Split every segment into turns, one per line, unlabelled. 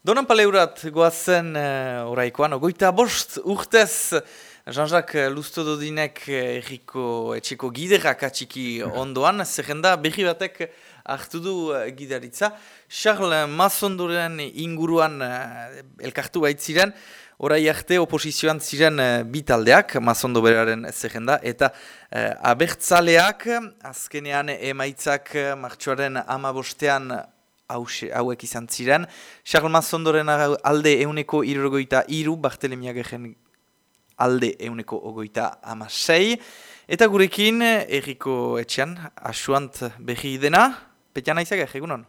Donan paleurat goazen uh, oraikoan, ogoita bost urtez Jean-Jacques Lustododinek erriko etxeko giderak atxiki ondoan, zerrenda berri batek hartu du uh, gidaritza. Charles Mazondoren inguruan uh, elkartu baitziren, orai arte oposizioan ziren uh, bitaldeak, Mazondo beraren zerrenda, eta uh, abertzaleak, azkenean emaitzak martxoaren amabostean hauek izan ziren. Charles Mazondoren alde euneko irrogoita iru, Bartelemiak egen alde euneko ogoita amasei. Eta gurekin, erriko etxean, asuant behi dena, Petian Aizager, egunon?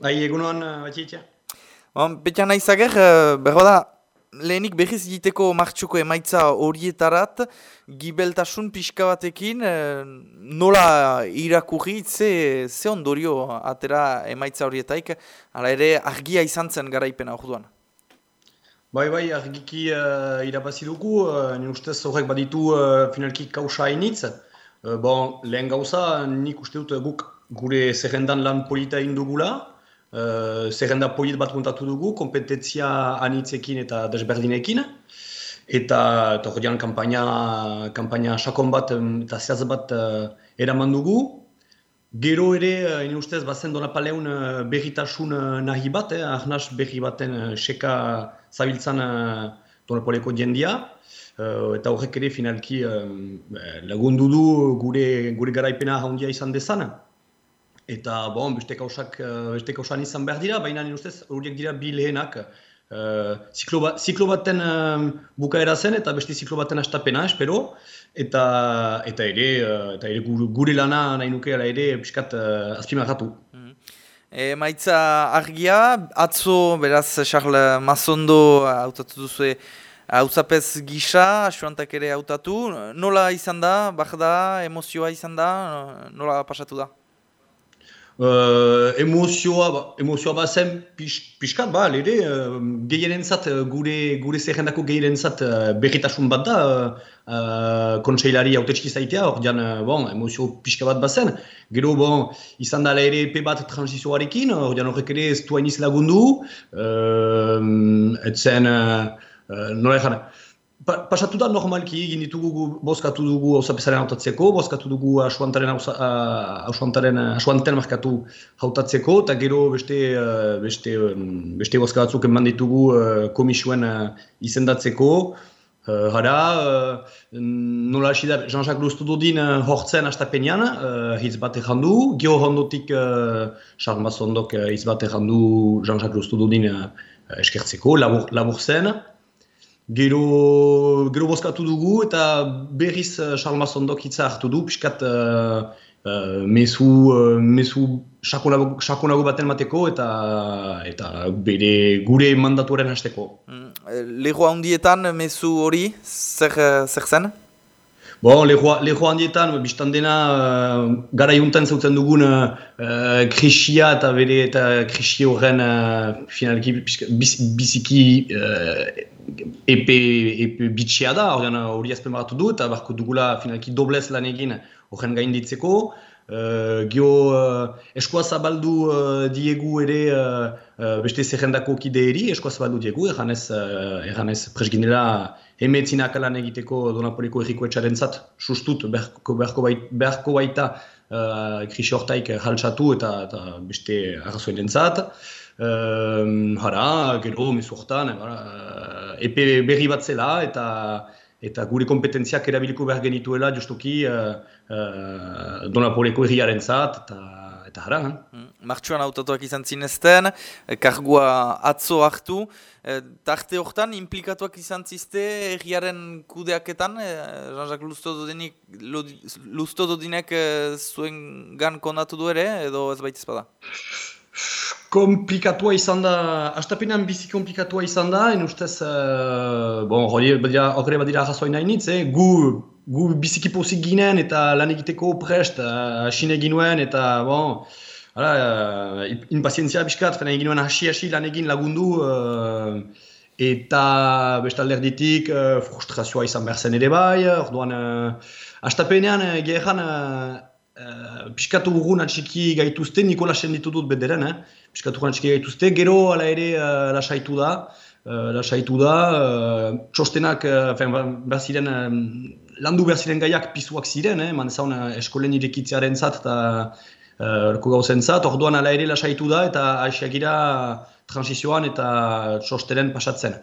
Bai, egunon, batxitxa.
Bon, Petian Aizager, eh, berro da, lehenik behiz egiteko martxuko emaitza horietarat, gibeltasun pixka batekin, eh, nola irakurri, ze, ze ondorio atera emaitza horietaik, ala ere argia izan zen garaipena orduan?
Bai, bai, argiki uh, irabazi dugu, uh, nire ustez horrek baditu uh, finalki kausa hainitz. Uh, bon, lehen gauza, nik uste dut guk gure zerrendan lan polita indugula, Uh, zerrenda polit bat kontatu dugu, kompetentzia anitzekin eta desberdinekin. Eta hori kampaina, kampaina sakon bat eta zehaz bat uh, eraman dugu. Gero ere, uh, ustez, bazen dona paleun uh, berritasun uh, nahi bat, eh, ahnaz berri baten uh, seka zabiltzan uh, donapoleko jendia. Uh, eta horrek ere finalki uh, lagundu du gure, gure garaipena handia izan dezana. Eta, bon, beste kausak, eh, beste kausan izan behar dira, baina nire ustez, horiek dira bi lehenak. Uh, ziklo, ba, ziklo baten uh, bukaera zen eta beste ziklo baten astapena, espero. Eta, eta ere, uh, eta ere gure, lana nahi nukeela ere, piskat uh, azpimarratu.
Mm. E, maitza argia, atzo, beraz, Charles Mazondo hautatu duzu hauzapez gisa, asuantak ere hautatu. Nola izan da, bak da, emozioa izan da, nola pasatu da?
Uh, emozioa, ba, emozioa bat zen pixkat, ba, lere, uh, gehiaren zat, uh, gure, gure zerrendako gehiaren zat uh, berritasun bat da, uh, kontseilari haute zaitea, hor dian, uh, bon, emozio pixka bat bat zen. Gero, bon, izan dala ere pe bat transizioarekin, hor dian horrek ere ez duainiz lagundu, uh, etzen, uh, uh, pasatu da normalki egin ditugu bozkatu dugu hausapesaren hautatzeko, bozkatu dugu asuantaren asuantaren asuanten markatu hautatzeko, eta gero beste beste beste bozka batzuk eman ditugu komisioen izendatzeko. Hara, nola hasi da Jean-Jacques Lustododin hortzen astapenean, hitz bat errandu, geho hondotik Charles Mazondok hitz bat errandu Jean-Jacques Lustododin eskertzeko, labur, labur zen. Gero, gero bozkatu dugu eta berriz uh, Charles Mazondok hitza hartu du, piskat uh, uh, mesu, uh, mesu sakonago baten mateko eta eta bere gure mandatuaren hasteko.
Mm, Lego handietan mesu hori, zer, zer zen?
Bon, leho handietan, biztan dena, uh, gara juntan zautzen dugun uh, krisia eta bere eta krisi horren uh, finalki biziki uh, epe, epe bitxea da, hori azpen baratu du, eta barko dugula finalki doblez lan egin horren gainditzeko. Uh, Gio uh, eskoa zabaldu uh, diegu ere uh, beste zerrendako kide eri, eskoa zabaldu diegu, erganez, uh, erganez presginela emetzinak alan egiteko Donapoliko erriko etxaren zat, sustut beharko, beharko, bait, beharko baita uh, krisi hortaik jaltsatu eta, eta beste arrazoen zat. Uh, hara, gero, mesu hortan, uh, epe berri bat zela eta eta gure kompetentziak erabiliko behar genituela justuki uh, uh, Donapoliko erriaren zat, eta eta hara.
Mm, martxuan autatuak izan zinezten, eh, kargua atzo hartu, e, tarte horretan implikatuak izan zizte erriaren kudeaketan, e, Jean-Jacques Lustododinek e, zuen gan kondatu du ere, edo ez baita ezpada?
Komplikatua izan da, astapenan bizi komplikatua izan da, en ustez, uh, bon, hori badira, badira jasoin nahi nitz, eh? gu, gu biziki pozik ginen eta lan egiteko prest, uh, ginuen eta, bon, hala, uh, inpazientzia biskat, fena egin hasi-hasi lan egin lagundu, uh, eta bestalder ditik, uh, frustrazioa izan behar zen ere bai, orduan, uh, astapenean, uh, gehan, uh, uh, piskatu urgun atxiki gaituzte, Nikola senditu dut bederen, eh? piskatu urgun atxiki gaituzte, gero ala ere uh, lasaitu da, uh, lasaitu da, uh, txostenak, uh, behar ziren, landu behar ziren gaiak pizuak ziren, eh? man zaun uh, eskolen irekitzearen zat, eta uh, gauzen zat, orduan ala ere lasaitu da, eta aixiagira transizioan eta txosteren pasatzen.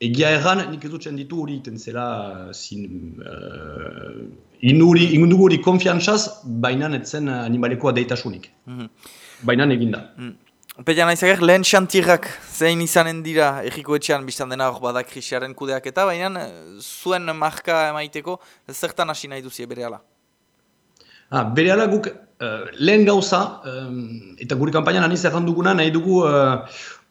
Egia erran, nik ez dutzen ditu hori iten zela, zin, uh, indu hori konfiantzaz, baina netzen animalekoa deitasunik. Mm -hmm. Baina eginda. Mm.
Petia nahi zager, lehen xantirrak zein izanen dira egiko etxean biztan dena hor badak krisiaren kudeak eta, baina zuen marka emaiteko zertan hasi nahi duzie bere ala?
Ah, bere ala guk uh, lehen gauza, um, eta guri kampainan aniz erranduguna nahi dugu uh,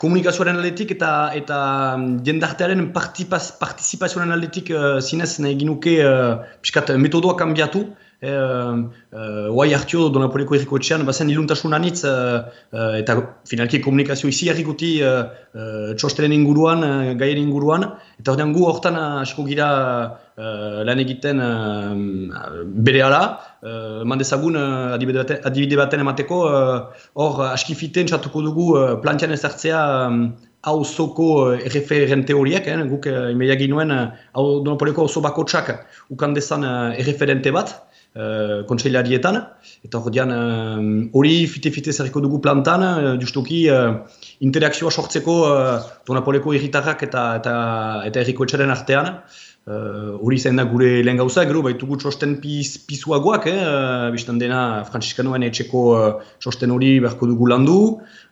komunikazioaren aldetik eta eta mm, jendartearen partizipazioaren aldetik uh, zinez nahi ginuke uh, piskat metodoa kanbiatu. E, uh, Oai hartio Donapoliko erriko etxean, bazen iluntasun anitz uh, uh, eta finalki komunikazio izi errikuti uh, uh, txosteren inguruan, uh, gaien inguruan. Eta horrean gu horretan asko gira uh, lan egiten uh, bere ala. Uh, mandezagun uh, adibide baten emateko, hor uh, askifiten txatuko dugu uh, plantian ezartzea hau zoko uh, erreferente horiek, eh, guk uh, imeiagin nuen hau uh, Donapoliko oso bako txak ukandezan uh, erreferente bat. Uh, kontseilarietan, eta hori hori uh, fite-fite zerriko dugu plantan, uh, justuki uh, interakzioa sortzeko uh, Donapoleko irritarrak eta, eta, eta erriko artean, hori uh, zen da gure lehen gauza, gero baitugu txosten piz, pizuagoak, eh? uh, biztan dena Franciscanoen etxeko uh, txosten hori beharko dugu landu,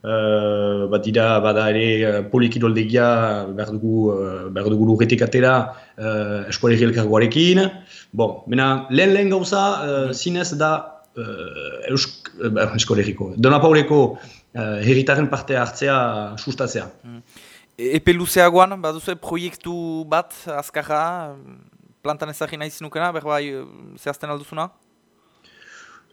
uh, bat dira bada ere polikidoldegia behar dugu, behar dugu lurretik atera uh, eskualerri elkargoarekin, Bon, mena, lehen lehen gauza, uh, zinez da uh, eusk, uh, eskolegiko. Dona paureko uh, herritaren parte hartzea sustatzea. Mm.
Epe luzeagoan, baduzu proiektu bat azkarra, plantan ezagin nahi zinukena, berbai zehazten alduzuna?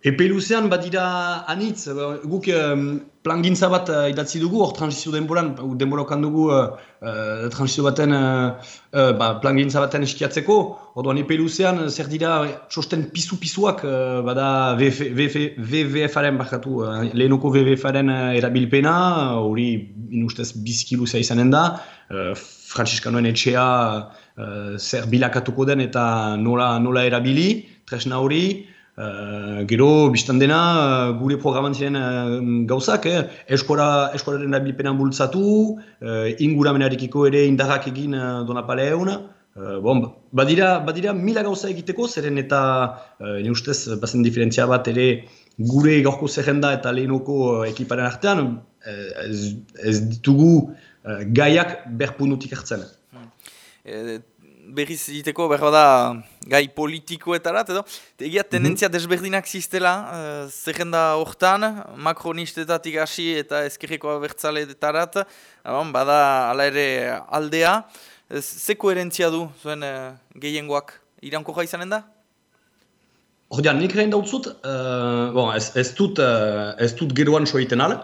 Epe luzean badira anitz, guk um, plangintza bat uh, idatzi dugu, hor transizio denboran, denborokan dugu uh, uh, transizio baten, uh, uh, ba, plangintza baten eskiatzeko, orduan epe luzean zer dira txosten pisu-pisuak, uh, bada WWF-aren bakatu, uh, lehenoko WWF-aren erabilpena, hori inustez bizki luzea izanen da, uh, Franciscanoen etxea uh, zer bilakatuko den eta nola, nola erabili, tresna hori, Uh, gero, biztan dena, uh, gure programan ziren uh, gauzak, eh? eskora, eskoraren erabilpenan bultzatu, uh, inguramenarekiko ere indarrak egin uh, donapale egun. Uh, bon, badira, badira mila gauza egiteko, zeren eta, uh, ustez, bazen diferentzia bat ere gure gaurko zerrenda eta lehenoko ekiparen artean, ez, ez ditugu uh, gaiak berpunutik hartzen.
Hmm berriz egiteko behar da gai politikoetarat edo. Egia tendentzia mm -hmm. desberdinak ziztela, uh, zerrenda hortan, makronistetatik hasi eta ezkerreko abertzaletarat, bada ala ere aldea. Ze koherentzia du zuen uh, gehiengoak iranko izanen da?
Ordean, nik rehin dautzut, uh, bon, ez, ez, dut, uh, ez dut geroan soiten ala,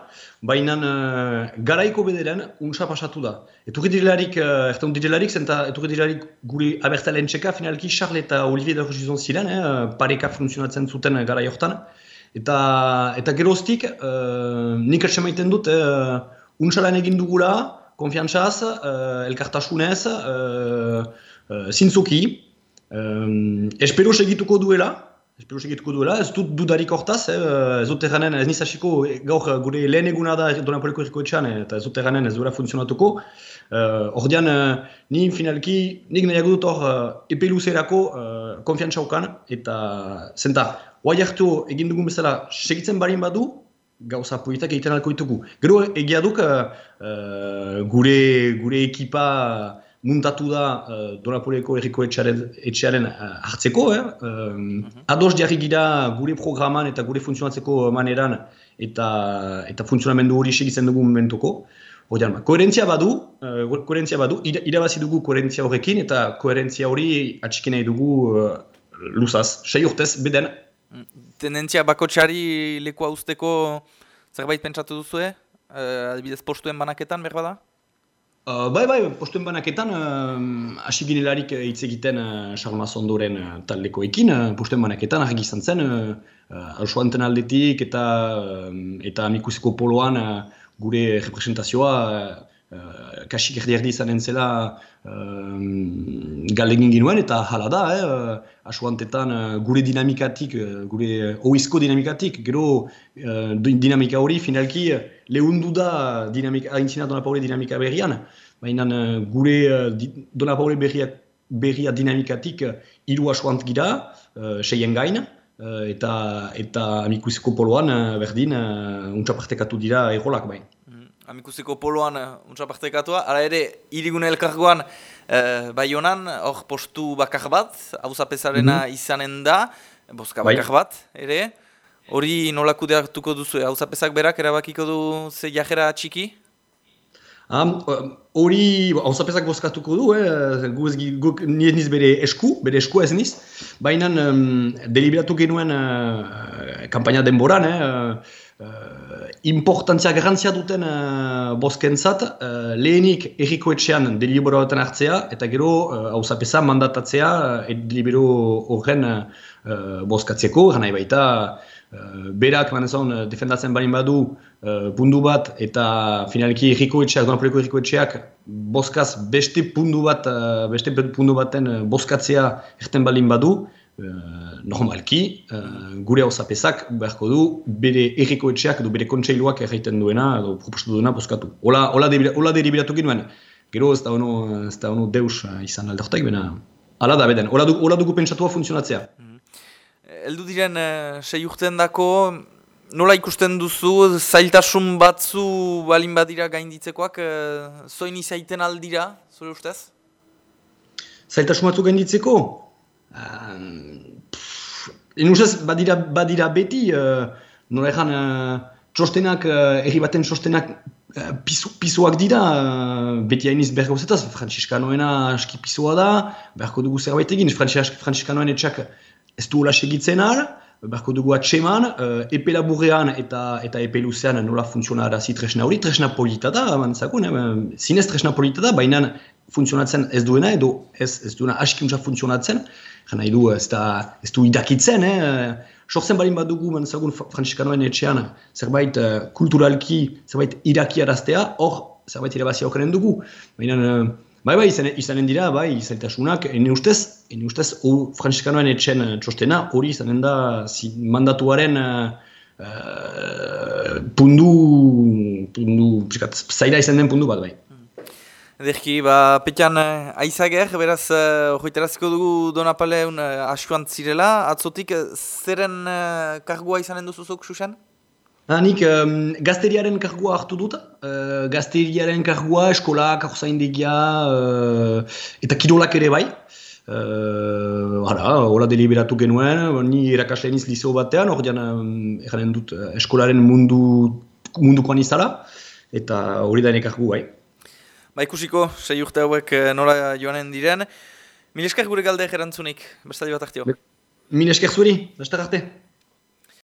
baina uh, garaiko bederen untsa pasatu da. Eturri direlarik, uh, ertan direlarik, zenta eturri direlarik guri abertzalen txeka, finalki Charles eta Olivier de Rogizon ziren, eh, pareka funtzionatzen zuten gara jortan. Eta, eta geroztik, uh, nik maiten dut, uh, untsalan egin dugula, konfiantzaz, uh, elkartasunez, uh, uh, zintzuki, um, espero segituko duela, Espero segituko duela, ez dut dudarik hortaz, eh, ez dut erranen, ez nizasiko gaur gure lehen eguna da Donapoliko erriko etxean, eta ez dut erranen ez duela funtzionatuko. Uh, Ordean, uh, ni finalki, nik nahiago dut hor uh, epe luzerako uh, konfiantza okan, eta zenta, guai hartu egin dugun bezala segitzen barin badu, gauza politak egiten alko ditugu. Gero egia duk uh, gure, gure ekipa muntatu da uh, Donapoleko erriko etxearen, etxearen uh, hartzeko. Eh? Um, Ados jarri gira gure programan eta gure funtzionatzeko maneran eta, eta funtzionamendu hori segitzen dugu momentuko. Ordean, koherentzia badu, uh, koherentzia badu, irabazi dugu koherentzia horrekin eta koherentzia hori atxikin nahi dugu uh, luzaz, sei urtez, beden.
Tendentzia bako txari lekoa usteko zerbait pentsatu duzu, eh? Uh, adibidez postuen banaketan, berbada?
Uh, bai, bai, postuen banaketan, hasi uh, ginelarik hitz egiten uh, Charles Ondoren uh, taldekoekin, uh, postuen banaketan argi izan zen, uh, aldetik eta, uh, eta amikuseko poloan uh, gure representazioa uh, kasik erdi erdi izanen zela uh, galdegin ginuen eta hala da, eh, uh, asuantetan uh, gure dinamikatik, uh, gure oizko dinamikatik, gero uh, dinamika hori finalki lehundu da dinamika, aintzina Dona Paule dinamika berrian, baina uh, gure uh, di, Dona Paule berria, berria dinamikatik uh, iru asuant gira, uh, seien gain, eta eta amikuseko poloan berdin uh, untxapartekatu dira erolak bain
amikuseko poloan uh, untsa partekatua, ara ere, irigune elkargoan uh, bai honan, hor postu bakar bat, hau zapesarena mm izanen da, boska bai. bakar bat, ere, hori nolako deartuko duzu, hau zapesak berak erabakiko du ze jajera txiki?
Hori, um, hau zapesak boskatuko du, eh? gu ez guk nien niz bere esku, bere esku ez niz, baina um, deliberatu genuen uh, kampaina denboran, eh? uh, importantzia garantzia duten uh, boskentzat, uh, lehenik erriko etxean delibero hartzea, eta gero hau uh, mandatatzea uh, delibero horren uh, boskatzeko, gana baita uh, berak manezon defendatzen barin badu uh, pundu bat eta finalki erriko etxeak, donapoleko erriko etxeak boskaz beste pundu bat, beste pundu baten boskatzea erten balin badu, normalki, gure hau zapesak beharko du bere erriko etxeak edo bere kontseiluak erraiten duena edo propostu duena poskatu. Ola, ola, ola deribiratu genuen, gero ez da ono, ez da ono deus izan aldortek, bena ala da beden, ola, du, ola dugu pentsatua funtzionatzea. Mm
Eldu diren uh, sei urten dako, nola ikusten duzu, zailtasun batzu balin badira gainditzekoak, uh, zoin izaiten aldira, zure ustez?
Zailtasun batzu gainditzeko? Inusez, badira, badira beti, uh, nola ezan, uh, txostenak, uh, erri baten txostenak uh, pisu, dira, beti hainiz berko zetaz, Franciscanoena aski pisua da, berko dugu zerbait egin, Franciscanoen etxak ez du segitzen ar, berko dugu atseman, uh, epe laburrean eta, eta epe luzean nola funtzionarazi tresna hori, tresna polita da, mantzakun, eh, zinez tresna polita da, baina funtzionatzen ez duena, edo ez, ez duena askiuntza funtzionatzen, Gana du, ez, da, ez du idakitzen, eh? Sortzen balin bat dugu, zagun Franciscanoen etxean, zerbait uh, kulturalki, zerbait iraki araztea, hor, zerbait irabazia okaren dugu. Baina, uh, bai, bai, izan, izanen dira, bai, izaitasunak, ene ustez, ene ustez, uh, Franciscanoen etxean txostena, hori izanen da, zi, mandatuaren uh, pundu, pundu, zaila izan den pundu bat, bai.
Ederki, ba, petian aizager, beraz, uh, dugu Donapaleun uh, asuant zirela, atzotik, zeren uh, kargua izanen duzuzuk, Susan?
Nik um, gazteriaren kargua hartu dut, uh, gazteriaren kargua, eskola, karrozaindegia, uh, eta kirolak ere bai. Uh, hala, hola deliberatu genuen, ni erakasleen izlizo batean, hor um, dut, eskolaren mundu, mundukoan izala, eta hori da kargu bai.
Ba ikusiko, sei urte hauek eh, nola joanen diren. Mil esker gure galde erantzunik, besta bat ahtio.
Mil esker zuri, besta arte.